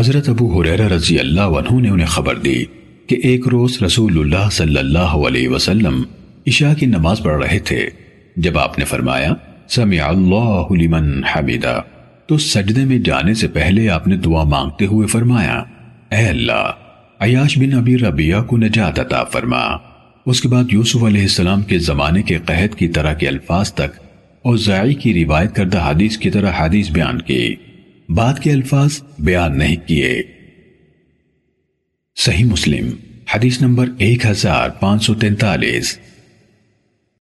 حضرت ابو حریرہ رضی اللہ عنہ نے انہیں خبر دی کہ ایک روز رسول اللہ صلی اللہ علیہ وسلم عشاء کی نماز پڑھ رہے تھے۔ جب آپ نے فرمایا، سمع اللہ لمن حمیدہ تو سجدے میں جانے سے پہلے آپ نے دعا مانگتے ہوئے فرمایا، اے اللہ، عیاش بن ابی ربیہ کو نجات عطا فرما۔ اس کے بعد یوسف علیہ السلام کے زمانے کے قہد کی طرح کے الفاظ تک اور زائی کی روایت کردہ حدیث کی طرح حدیث بیان کی۔ بعد کے الفاظ بیان نہیں کیے۔ صحیح مسلم، حدیث نمبر ایک ہزار پانچ سو تینتالیس۔